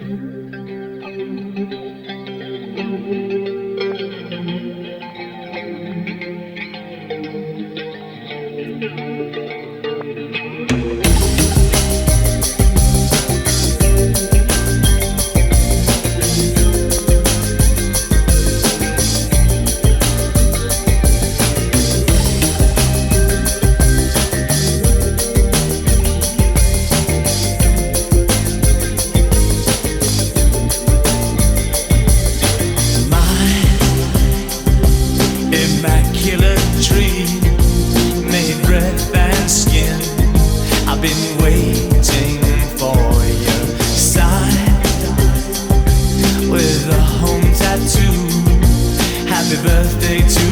you Happy birthday to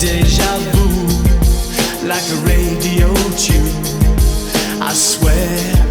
deja vu like a radio tune. I swear.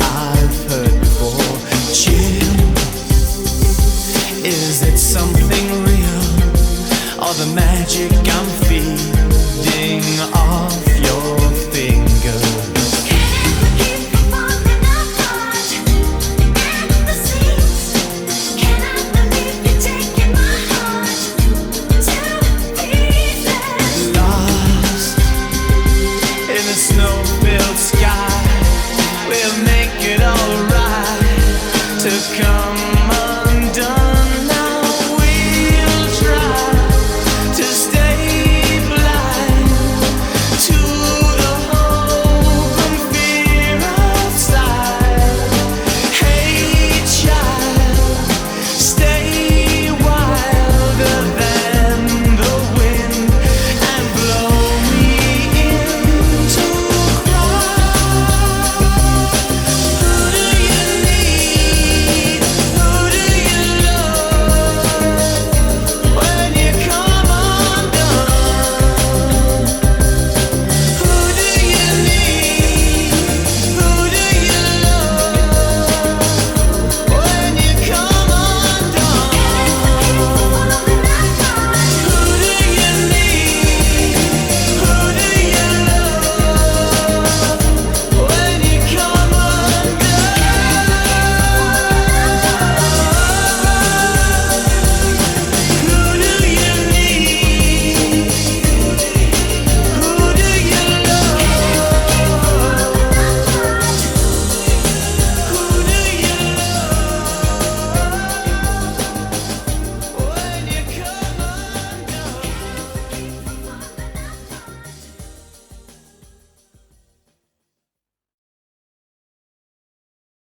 come